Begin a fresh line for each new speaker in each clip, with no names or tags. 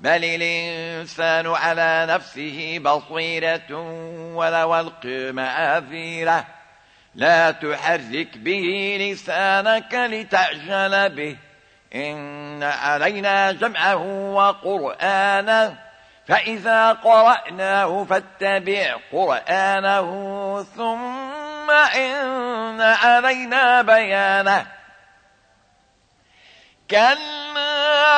بل الإنسان على نفسه بصيرة ولو القي مآثيره لا تحرك به لسانك لتعجل به. إن علينا جمعه وقرآنه. فإذا قرأناه فاتبع قرآنه ثم إن علينا بيانه. كلا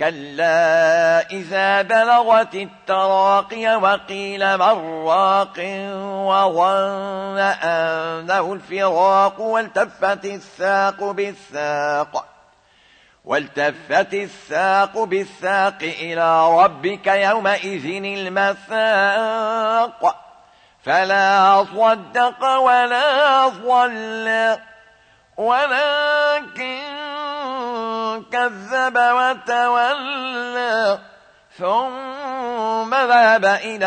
كلا إذا بلغت التراقي وقيل من راق وظن أنه الفراق والتفت الساق بالساق والتفت الساق بالساق إلى ربك يومئذ المساق فلا صدق ولا صلى ولكن كذب وتولى ثم ذهب إلى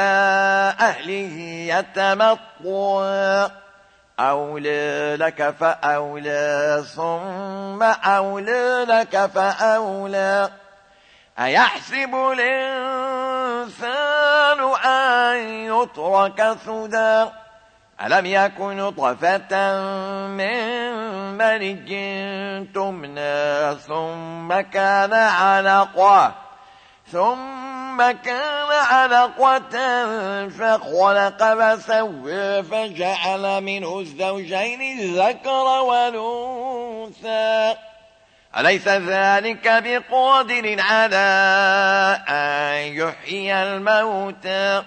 أهله يتمطى أولى لك فأولى ثم أولى لك فأولى. أيحسب الإنسان أن يترك سدى؟ ألم يكن طفة من ملج تمنى ثم كان علقة ثم كان علقة فخلق فسوى فجعل منه الزوجين الذكر والأنثى. أليس ذلك بقادر على أن يحيي الموتى؟